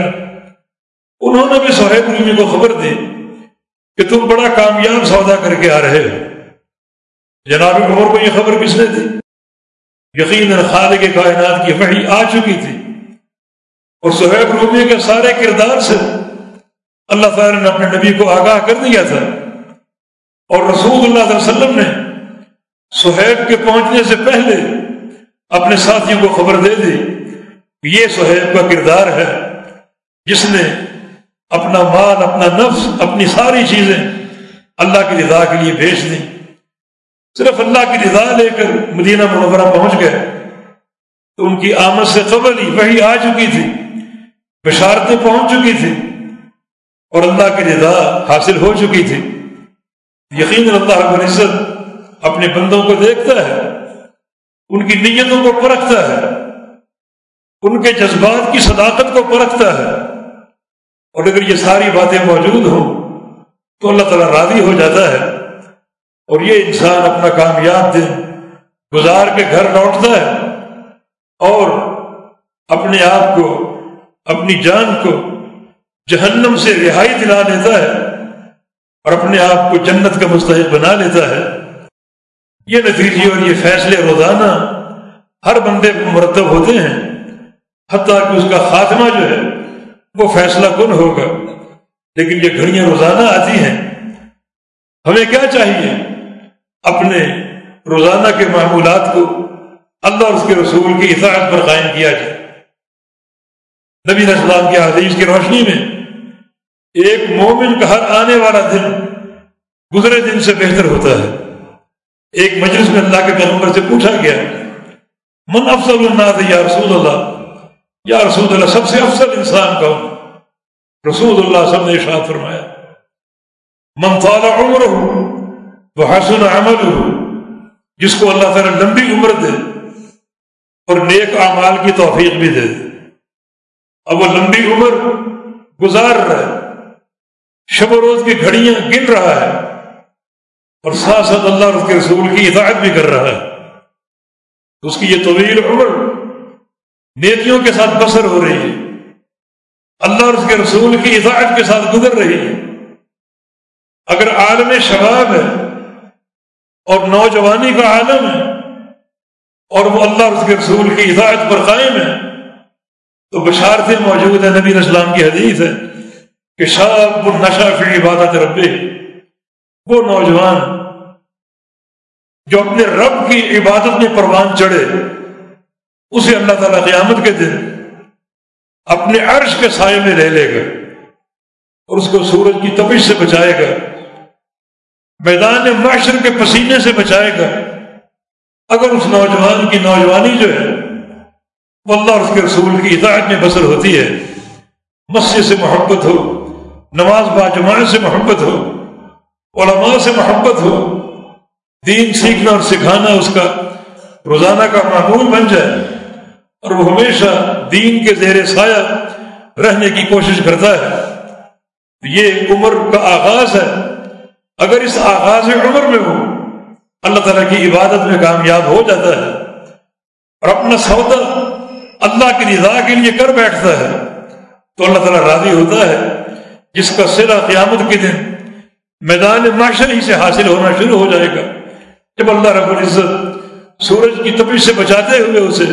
انہوں نے بھی سہیب رومی کو خبر دی کہ تم بڑا کامیاب سودا کر کے آ رہے ہو۔ جناب عمر کو یہ خبر کس نے دی؟ یقین خالق کائنات کی وحی آ چکی تھی۔ اور سہیب رومی کے سارے کردار سے اللہ تعالی نے اپنے نبی کو آگاہ کر دیا تھا۔ اور رسول اللہ علیہ وسلم نے سہیب کے پہنچنے سے پہلے اپنے ساتھیوں کو خبر دے دی یہ سہیب کا کردار ہے۔ جس نے اپنا مال، اپنا نفس، اپنی ساری چیزیں اللہ کی رضا کے لیے بھیج دی۔ صرف اللہ کی رضا لے کر مدینہ منورہ پہنچ گئے۔ تو ان کی آمد سے قبل ہی وہی آ چکی تھی، بشارتیں پہنچ چکی تھی اور اللہ کی رضا حاصل ہو چکی تھی۔ یقین اللہ رب العزت اپنے بندوں کو دیکھتا ہے۔ ان کی نیتوں کو پرکھتا ہے، ان کے جذبات کی صداقت کو پرکھتا ہے۔ اور اگر یہ ساری باتیں موجود ہوں تو اللہ تعالیٰ راضی ہو جاتا ہے۔ اور یہ انسان اپنا کامیاب دن گزار کے گھر لوٹتا ہے اور اپنے آپ کو، اپنی جان کو جہنم سے رہائی دلا لیتا ہے اور اپنے آپ کو جنت کا مستحق بنا لیتا ہے۔ یہ نتیجے اور یہ فیصلے روزانہ ہر بندے کو مرتب ہوتے ہیں، حتیٰ کہ اس کا خاتمہ جو ہے وہ فیصلہ کن ہوگا۔ لیکن یہ گھڑیاں روزانہ آتی ہیں۔ ہمیں کیا چاہیے؟ اپنے روزانہ کے معمولات کو اللہ اور اس کے رسول کی اطاعت پر قائم کیا جائے۔ نبی السلام کے حدیث کی روشنی میں ایک مومن کا ہر آنے والا دن گزرے دن سے بہتر ہوتا ہے۔ ایک مجلس میں اللہ کے پیغمبر سے پوچھا گیا، من افضل الناس یا رسول اللہ؟ یا رسول اللہ، سب سے افضل انسان کون؟ رسول اللہ سب نے ارشاد فرمایا، من طال عمر وہ حسن عمل جس کو اللہ تعالیٰ لمبی عمر دے اور نیک اعمال کی توفیق بھی دے دے۔ اب وہ لمبی عمر گزار رہا ہے، شب و روز کی گھڑیاں گن رہا ہے۔ اور ساتھ ساتھ اللہ اور اس کے رسول کی اطاعت بھی کر رہا ہے۔ اس کی یہ طویل عمر نیکیوں کے ساتھ بسر ہو رہی ہے۔ اللہ اور اس کے رسول کی اطاعت کے ساتھ گزر رہی ہے۔ اگر عالم شباب ہے اور نوجوانی کا عالم ہے اور وہ اللہ اور اس کے رسول کی ہدایت پر قائم ہے، تو بشارتیں موجود ہیں۔ نبی اسلام کی حدیث ہے کہ شاب نشہ فی عبادت ربے وہ نوجوان جو اپنے رب کی عبادت میں پروان چڑھے، اسے اللہ تعالیٰ قیامت کے دن اپنے عرش کے سائے میں رہ لے گا اور اس کو سورج کی تبش سے بچائے گا، میدان معاشر کے پسینے سے بچائے گا۔ اگر اس نوجوان کی نوجوانی جو ہے، وہ اللہ اور اس کے رسول کی اطاعت میں بسر ہوتی ہے، مسجد سے محبت ہو، نماز باجماعت سے محبت ہو علماء سے محبت ہو، دین سیکھنا اور سکھانا اس کا روزانہ کا معمول بن جائے، اور وہ ہمیشہ دین کے زیر سایہ رہنے کی کوشش کرتا ہے۔ یہ عمر کا آغاز ہے۔ اگر اس آغاز عمر میں ہو، اللہ تعالیٰ کی عبادت میں کامیاب ہو جاتا ہے، اور اپنا سودا اللہ کی رضا کے لیے کر بیٹھتا ہے، تو اللہ تعالیٰ راضی ہوتا ہے، جس کا سرا قیامت کے دن میدان معاشر ہی سے حاصل ہونا شروع ہو جائے گا۔ جب اللہ رب العزت سورج کی تپش سے بچاتے ہوئے اسے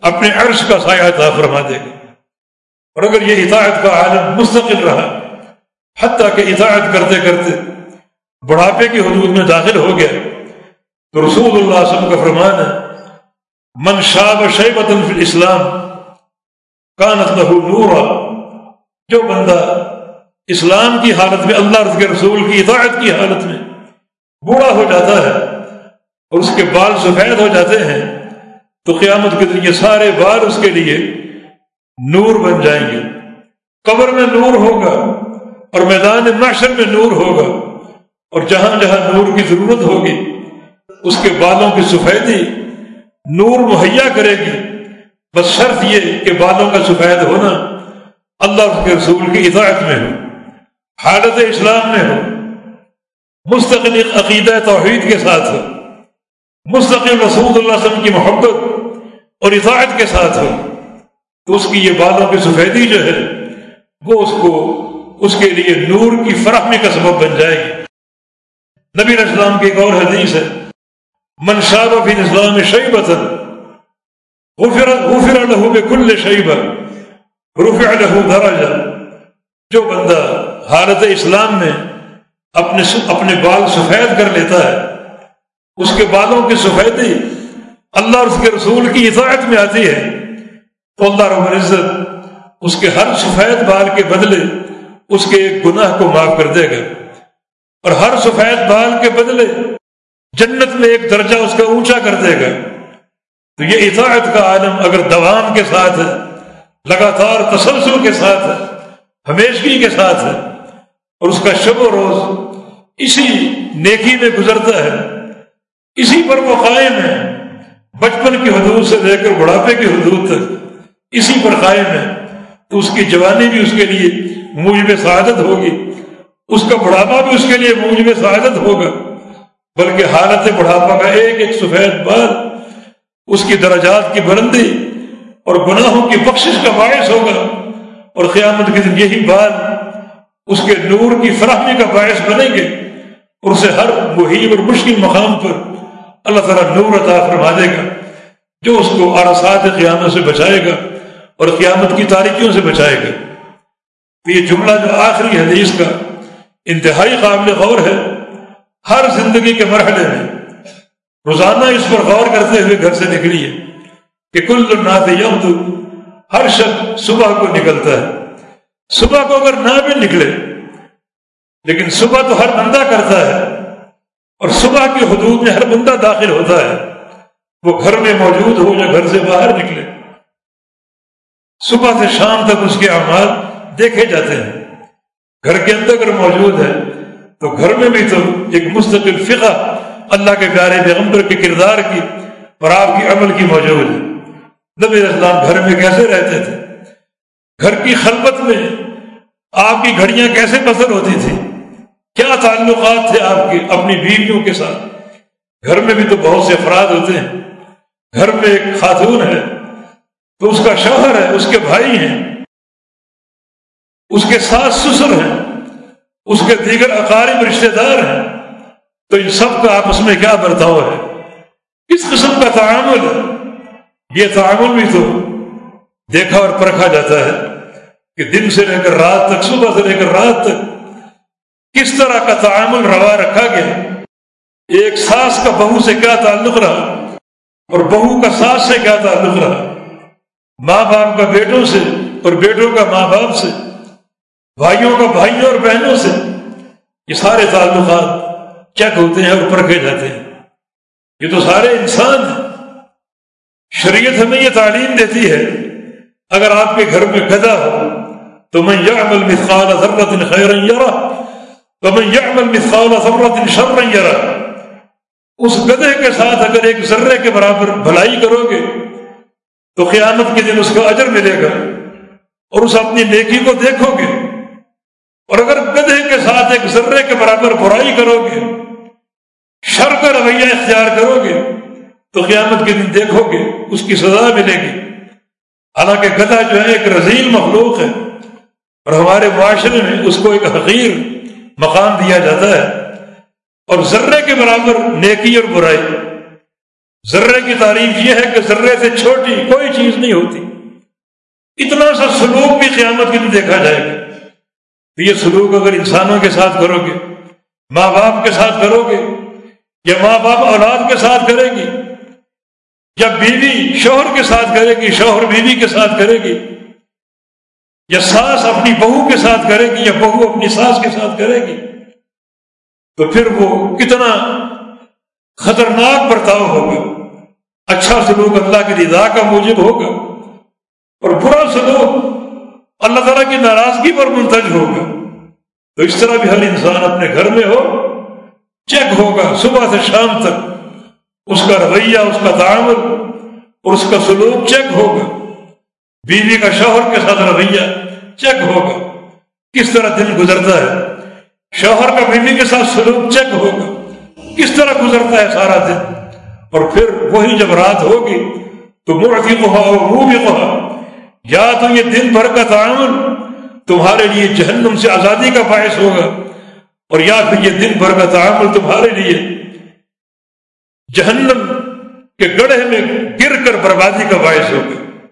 اپنے عرش کا سایہ عطا فرما دے گا۔ اور اگر یہ اطاعت کا عالم مستقل رہا، حتیٰ کہ اطاعت کرتے کرتے بڑھاپے کی حدود میں داخل ہو گیا، تو رسول اللہ علیہ وسلم کا فرمان ہے، من شاب شیبت فی الاسلام کانت لہو نورا جو بندہ اسلام کی حالت میں، اللہ کے رسول کی اطاعت کی حالت میں بوڑھا ہو جاتا ہے اور اس کے بال سفید ہو جاتے ہیں، تو قیامت کے دن یہ سارے بال اس کے لیے نور بن جائیں گے۔ قبر میں نور ہوگا اور میدان معاشر میں نور ہوگا اور جہاں جہاں نور کی ضرورت ہوگی، اس کے بالوں کی سفیدی نور مہیا کرے گی۔ بس شرط یہ کہ بالوں کا سفید ہونا اللہ کے رسول کی اطاعت میں ہو۔ حالت اسلام میں ہو، مستقل عقیدہ توحید کے ساتھ ہو، مستقل رسول اللہ علیہ وسلم کی محبت اور اطاعت کے ساتھ ہو، تو اس کی یہ بالوں کی سفیدی جو ہے، وہ اس کو، اس کے لیے نور کی فراہمی کا سبب بن جائے گی۔ نبی اسلام کی ایک اور حدیث ہے منشاب فی اسلام شعیبت غفر له بكل شیبہ، رفع له درجہ۔ جو بندہ حالت اسلام میں اپنے اپنے بال سفید کر لیتا ہے۔ اس کے بالوں کی سفیدی اللہ اور اس کے رسول کی اطاعت میں آتی ہے۔ تو اللہ رب العزت اس کے ہر سفید بال کے بدلے اس کے ایک گناہ کو معاف کر دے گا۔ اور ہر سفید بال کے بدلے جنت میں ایک درجہ اس کا اونچا کر دے گا۔ تو یہ اطاعت کا عالم اگر دوام کے ساتھ ہے، لگاتار تسلسل کے ساتھ ہے، ہمیشگی کے ساتھ ہے اور اس کا شب و روز اسی نیکی میں گزرتا ہے، اسی پر وہ قائم ہے۔ بچپن کی حدود سے لے کر بڑھاپے کی حدود تک اسی پر قائم ہے۔ تو اس کی جوانی بھی اس کے لیے موجب سعادت ہوگی۔ اس کا بڑھاپا بھی اس کے لیے موجب سعادت ہوگا۔ بلکہ حالت بڑھاپا کا ایک ایک سفید بال، اس کی درجات کی بلندی اور گناہوں کی بخشش کا باعث ہوگا۔ اور قیامت کے دن یہی بال اس کے نور کی فراہمی کا باعث بنیں گے اور اسے ہر محیب اور مشکل مقام پر اللہ تعالیٰ نور عطا فرما دے گا، جو اس کو ارسات قیامت سے بچائے گا اور قیامت کی تاریخیوں سے بچائے گا۔ تو یہ جملہ جو آخری حدیث کا انتہائی قابل غور ہے، ہر زندگی کے مرحلے میں روزانہ اس پر غور کرتے ہوئے گھر سے نکلیے کہ کل نات یمد ہر شخص صبح کو نکلتا ہے۔ صبح کو اگر نہ بھی نکلے، لیکن صبح تو ہر بندہ کرتا ہے، اور صبح کی حدود میں ہر بندہ داخل ہوتا ہے، وہ گھر میں موجود ہو یا گھر سے باہر نکلے۔ صبح سے شام تک اس کے اعمال دیکھے جاتے ہیں۔ گھر کے اندر اگر موجود ہے، تو گھر میں بھی تو ایک مستقل فقہ اللہ کے پیارے پیغمبر کے کردار کی اور آپ کی عمل کی موجود ہے۔ نبی اسلام گھر میں کیسے رہتے تھے؟ گھر کی خلبت میں آپ کی گھڑیاں کیسے بسر ہوتی تھی کیا تعلقات تھے آپ کے اپنی بیویوں کے ساتھ؟ گھر میں بھی تو بہت سے افراد ہوتے ہیں۔ گھر میں ایک خاتون ہے، تو اس کا شوہر ہے، اس کے بھائی ہیں، اس کے ساس سسر ہیں، اس کے دیگر اقارب رشتے دار ہیں۔ تو ان سب کا آپس میں کیا برتاؤ ہے؟ کس قسم کا تعامل ہے۔ یہ تعامل بھی تو دیکھا اور پرکھا جاتا ہے کہ دن سے لے کر رات تک، صبح سے لے کر رات تک کس طرح کا تعامل روا رکھا گیا؟ ایک ساس کا بہو سے کیا تعلق رہا؟ اور بہو کا ساس سے کیا تعلق رہا؟ ماں باپ کا بیٹوں سے اور بیٹوں کا ماں باپ سے، بھائیوں کا بھائیوں اور بہنوں سے یہ سارے تعلقات چیک ہوتے ہیں اور پرکھے جاتے ہیں؟ یہ تو سارے انسان ہیں۔ شریعت ہمیں یہ تعلیم دیتی ہے اگر آپ کے گھر میں گدا ہو، تو میں یعمل مثقال ذرت خیر یرا تو میں یعمل مثقال ذرت شر یرا اس گدے کے ساتھ اگر ایک ذرے کے برابر بھلائی کرو گے، تو قیامت کے دن اس کا اجر ملے گا اور اس اپنی نیکی کو دیکھو گے۔ اور اگر گدھے کے ساتھ ایک ذرے کے برابر برائی کرو گے، شر کا رویہ اختیار کرو گے، تو قیامت کے دن دیکھو گے، اس کی سزا ملے گی۔ حالانکہ گدھا جو ہے ایک رضیل مخلوق ہے اور ہمارے معاشرے میں اس کو ایک حقیر مقام دیا جاتا ہے اور ذرے کے برابر نیکی اور برائی. ذرے کی تعریف یہ ہے کہ ذرے سے چھوٹی کوئی چیز نہیں ہوتی. اتنا سا سلوک بھی قیامت کے دن دیکھا جائے گا. تو یہ سلوک اگر انسانوں کے ساتھ کرو گے، ماں باپ کے ساتھ کرو گے یا ماں باپ اولاد کے ساتھ کرے گی یا بیوی شوہر کے ساتھ کرے گی، شوہر بیوی کے ساتھ کرے گی، یا ساس اپنی بہو کے ساتھ کرے گی، یا بہو اپنی ساس کے ساتھ کرے گی، تو پھر وہ کتنا خطرناک برتاؤ ہوگا۔ اچھا سلوک اللہ کی رضا کا موجب ہوگا۔ اور برا سلوک اللہ تعالیٰ کی ناراضگی پر منتج ہوگا۔ تو اس طرح بھی ہر انسان اپنے گھر میں ہو، چیک ہوگا، صبح سے شام تک۔ اس کا رویہ، اس کا تعامل اور اس کا سلوک چیک ہوگا۔ بیوی کا شوہر کے ساتھ رویہ چیک ہوگا۔ کس طرح دن گزرتا ہے؟ شوہر کا بیوی کے ساتھ سلوک چیک ہوگا۔ کس طرح گزرتا ہے سارا دن؟ اور پھر وہی جب رات ہوگی تو مرغی کہا اور منہ بھی کہا یا تو یہ دن بھر کا تعامل تمہارے لیے جہنم سے آزادی کا باعث ہوگا، اور یا پھر یہ دن بھر کا تعامل تمہارے لیے جہنم کے گڑھے میں گر کر بربادی کا باعث ہو گیا۔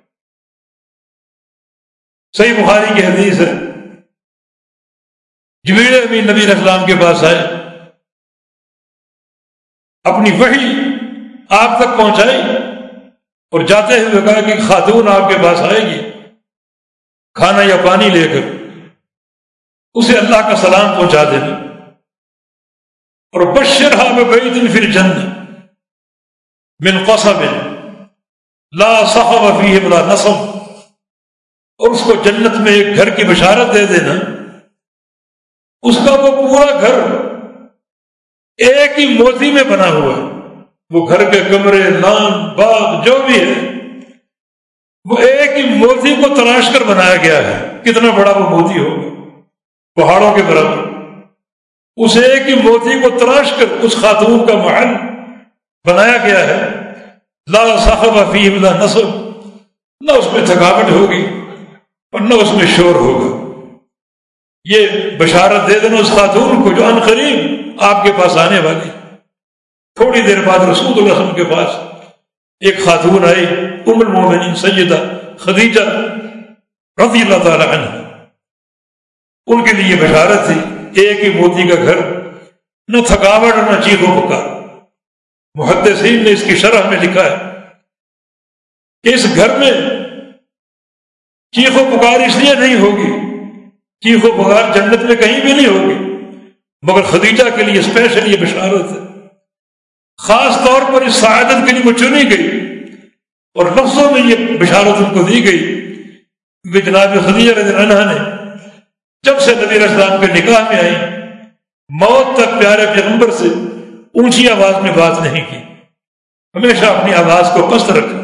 صحیح بخاری کی حدیث ہے۔ جبیل ابھی نبی اسلام کے پاس آئے۔ اپنی وہی آپ تک پہنچائی اور جاتے ہوئے کہا کہ خاتون آپ کے پاس آئے گی۔ کھانا یا پانی لے کر اسے اللہ کا سلام پہنچا دینا۔ اور بشر ہا میں بئی دن پھر جنت من قصب لا صحب فیہ بلا نصب اور اس کو جنت میں ایک گھر کی بشارت دے دینا۔ اس کا وہ پورا گھر ایک ہی موتی میں بنا ہوا ہے۔ وہ گھر کے کمرے، لان، باغ، جو بھی ہے، وہ ایک ہی موتی کو تلاش کر بنایا گیا ہے۔ کتنا بڑا وہ موتی ہوگا۔ پہاڑوں کے برابر۔ اس ایک ہی موتی کو تلاش کر، اس خاتون کا محل۔ بنایا گیا ہے۔ لا صاحب فی لا نصب۔ نہ اس میں تھکاوٹ ہوگی اور نہ اس میں شور ہوگا۔ یہ بشارت دے دینا اس خاتون کو جو ان قریب آپ کے پاس آنے والی۔ تھوڑی دیر بعد رسول اللہ وسلم کے پاس ایک خاتون آئی، ام المومنین سیدہ خدیجہ رضی اللہ تعالی عنہ۔ ان کے لیے بشارت تھی۔ ایک ہی موتی کا گھر۔ نہ تھکاوٹ نہ چیخو پکار۔ محدثین نے اس کی شرح میں لکھا ہے کہ اس گھر میں چیخ و پکار اس لیے نہیں ہوگی، چیخ و پکار جنت میں کہیں بھی نہیں ہوگی، مگر خدیجہ کے لیے اسپیشل یہ بشارت ہے۔ خاص طور پر اس سعادت کے لیے وہ چنی گئی اور لفظوں میں یہ بشارت ان کو دی گئی کیونکہ جناب خدیجہ رضی عنہ نے جب سے نبی اسلام کے نکاح میں آئی موت تک پیارے پیغمبر سے اونچی آواز میں بات نہیں کی۔ ہمیشہ اپنی آواز کو پست رکھا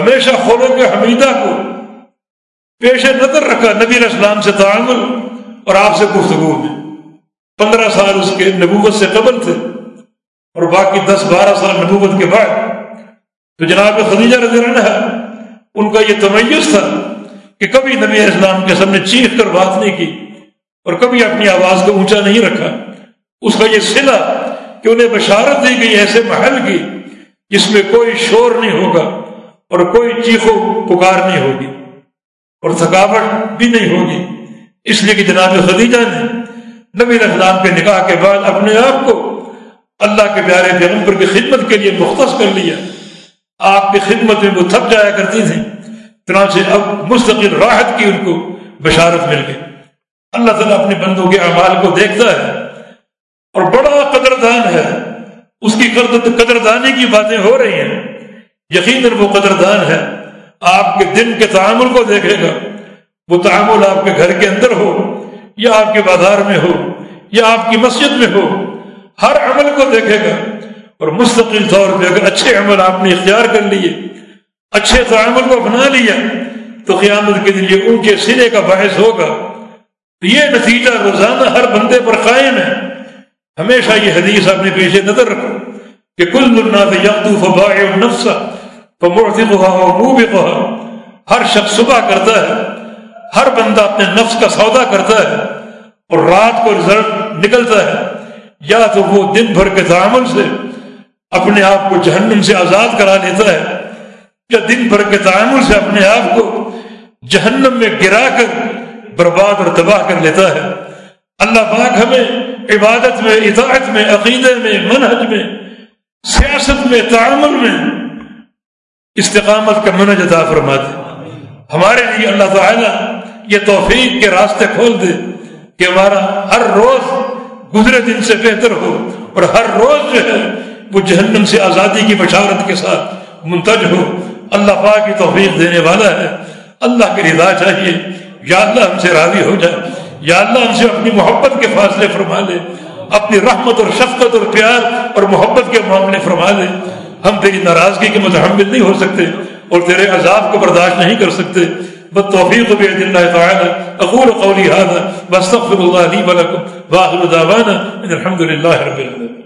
ہمیشہ خوروں کے حمیدہ کو پیش نظر رکھا۔ نبی اسلام سے تعامل اور آپ سے گفتگو میں۔ پندرہ سال اس کے نبوت سے قبل تھے اور باقی دس بارہ سال نبوت کے بعد۔ تو جناب خدیجہ رضی عنہ، ان کا یہ تمیز تھا کہ کبھی نبی اسلام کے سامنے چیخ کر بات نہیں کی اور کبھی اپنی آواز کو اونچا نہیں رکھا۔ اس کا یہ سلا کہ انہیں بشارت دی گئی، ایسے محل کی جس میں کوئی شور نہیں ہوگا اور کوئی چیخو پکار نہیں ہوگی اور تھکاوٹ بھی نہیں ہوگی۔ اس لیے کہ جناب خدیجہ نے نبی اسلام کے نکاح کے بعد اپنے آپ کو اللہ کے پیارے پیغمبر کی خدمت کے لیے مختص کر لیا۔ آپ کی خدمت میں وہ تھک جایا کرتی تھیں، چنانچہ اب مستقل راحت کی ان کو بشارت مل گئی۔ اللہ تعالیٰ اپنے بندوں کے اعمال کو دیکھتا ہے۔ اور بڑا قدردان ہے۔ اس کی قدردانی کی باتیں ہو رہی ہیں۔ یقیناً وہ قدردان ہے۔ آپ کے دن کے تعامل کو دیکھے گا۔ وہ تعامل آپ کے گھر کے اندر ہو، یا آپ کے بازار میں ہو، یا آپ کی مسجد میں ہو۔ ہر عمل کو دیکھے گا۔ اور مستقل طور پہ اگر اچھے عمل آپ نے اختیار کر لیے، اچھے تعامل کو بنا لیا، تو قیامت کے دن یہ اونچے سرے کا باعث ہوگا۔ تو یہ نتیجہ روزانہ ہر بندے پر قائم ہے۔ ہمیشہ یہ حدیث اپنے پیش نظر رکھو کہ کل ہر شخص صبح کرتا ہے، ہر بندہ اپنے نفس کا سودا کرتا ہے اور رات کو رزلٹ نکلتا ہے۔ یا تو وہ دن بھر کے تعامل سے اپنے آپ کو جہنم سے آزاد کرا لیتا ہے، یا دن بھر کے تعامل سے اپنے آپ کو جہنم میں گرا کر برباد اور تباہ کر لیتا ہے۔ اللہ پاک ہمیں عبادت میں، اطاعت میں عقیدے میں، منہج میں، سیاست میں، تعامل میں استقامت کا منج عطا فرما دے ہمارے لیے اللہ تعالیٰ یہ توفیق کے راستے کھول دے کہ ہمارا ہر روز گزرے دن سے بہتر ہو اور ہر روز جو ہے وہ جہنم سے آزادی کی بشارت کے ساتھ منتج ہو۔ اللہ پاک کی توفیق دینے والا ہے۔ اللہ کی رضا چاہیے۔ یا اللہ ہم سے راضی ہو جائے۔ یا اللہ ہم سے اپنی محبت کے فاصلے فرما لے اپنی رحمت اور شفقت اور پیار اور محبت کے معاملے فرما لے ہم تیری ناراضگی کے متحمل نہیں ہو سکتے اور تیرے عذاب کو برداشت نہیں کر سکتے۔ بد توفیق بید اللہ تعالی۔ اقول قولی هذا، واستغفر الله لي ولكم واخر دعوانا ان الحمد لله رب العالمين